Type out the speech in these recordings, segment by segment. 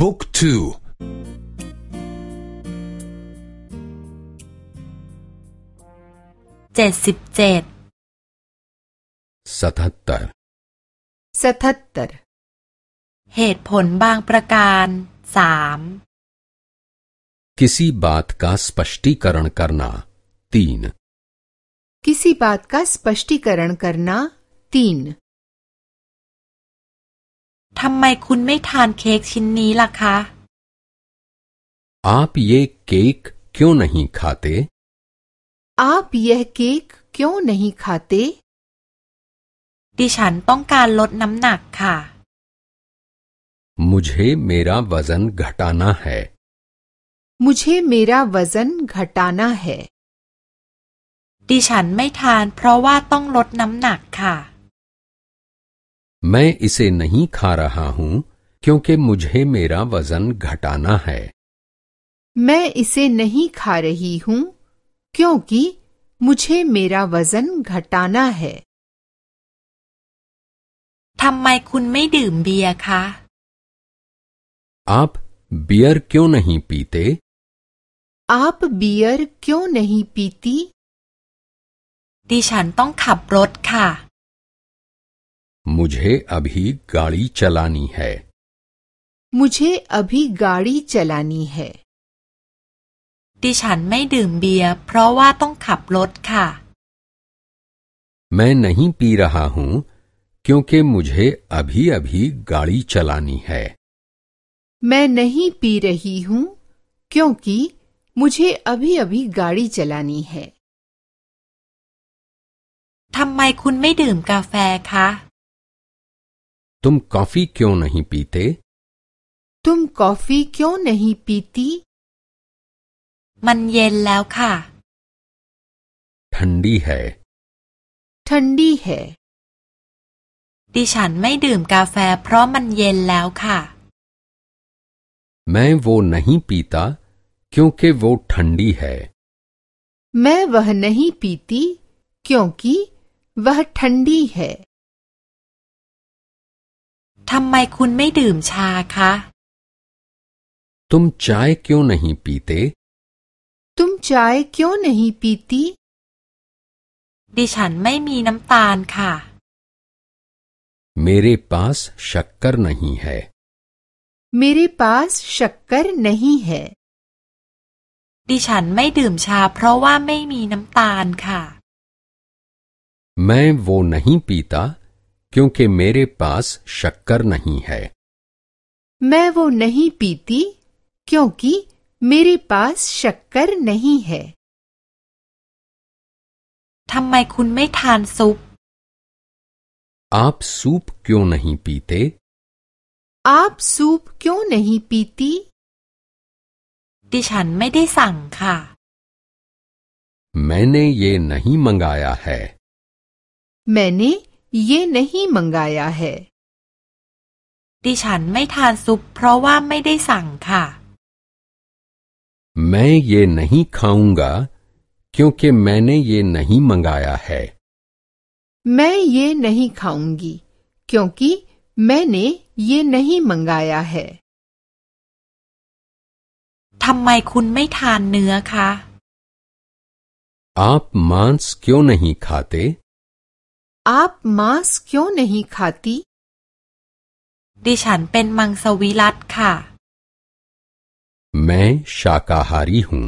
บุ๊กทู เจ็ดสิบเจ็ด सतहत्तर सतहत्तर เหตุผลบางประการสาม किसी बात का स्पष्टीकरण करना तीन किसी बात का स्पष्टीकरण करना तीन ทำไมคุณไม่ทานเค้กชิ้นนี้ล่ะคะ आप ये केक क्यों नहीं खाते आप यह केक क्यों नहीं खाते ดิฉันต้องการลดน้ำหนักค่ะ मुझे मेरा वजन घटाना है मुझे मेरा वजन घटाना है ดิฉันไม่ทานเพราะว่าต้องลดน้ำหนักค่ะ मैं इसे नहीं खा रहा हूं क्योंकि मुझे मेरा वजन घटाना है मैं इसे नहीं खा रही हूँ क्योंकि मुझे मेरा वजन घटाना है ทำไมคุณไม่ดื่มเบียร์คะ आप बियर क्यों नहीं पीते आप बियर क्यों नहीं पीती ดิฉันต้องขับรถค่ะ मुझे अभी गाड़ी चलानी है मुझे अभी गाड़ी चलानी है ดิฉันไม่ดื่มเบียร์เพราะว่าต้องขับรถค่ะ मैं नहीं पी रहा हूं क्योंकि मुझे अभी अभी गाड़ी चलानी है मैं नहीं पी रही हूँ क्योंकि मुझे अभी अभी गाड़ी चलानी है ทำไมคุณไม่ดื่มกาแฟคะ तुम कॉफी क्यों नहीं पीते तुम कॉफी क्यों नहीं पीती มันเย็นแล้วค่ะ ठंडी है ठंडी है ดิฉันไม่ดื่มกาแฟเพราะมันเย็นแล้วค่ะ मैं वो नहीं पीता क्योंकि वो ठंडी है मैं वह नहीं पीती क्योंकि वह ठंडी है ทำไมคุณไม่ดื่มชาคะ तुम चाय क्यों नहीं पीते तुम चाय क्यों नहीं पीती ดิฉันไม่มีน้ำตาลค่ะ मेरे पास शक्कर नहीं है मेरे पास शक्कर नहीं है ดิฉันไม่ดื่มชาเพราะว่าไม่มีน้ำตาลค่ะ मैं वो नहीं पीता क्योंकि मेरे पास शक्कर नहीं है मैं वो नहीं पीती क्योंकि मेरे पास शक्कर नहीं है ทำไมคุณไม่ทานซุป आप सूप क्यों नहीं पीते आप सूप क्यों नहीं पीती ดิฉันไม่ได้สั่งค่ะ मैंने ये नहीं मंगाया है मैंने ये नहीं मंगाया है ดิฉันไม่ทานซุป เพราะว่าไม่ได้สั่งค่ะ मैं ये नहीं खाऊंगा क्योंकि मैंने ये नहीं मंगाया है मैं ये नहीं खाऊंगी क्योंकि मैंने ये नहीं मंगाया है ทำไมคุณไม่ทานเนื้อคะ आप मांस क्यों नहीं खाते आप मांस क्यों नहीं खाती ดิฉันเป็นมังสวิรัตค่ะ मैं शाकाहारी हूँ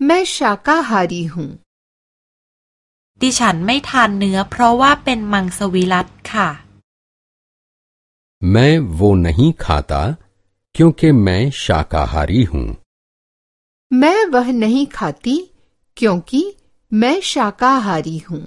मैं शाकाहारी हूँ ดิฉันไม่ทานเนื้อ เพราะว่าเป็นมังสวิรัตค่ะ मैं वो नहीं खाता क्योंकि मैं शाकाहारी हूँ मैं वह नहीं खाती क्योंकि मैं शाकाहारी हूँ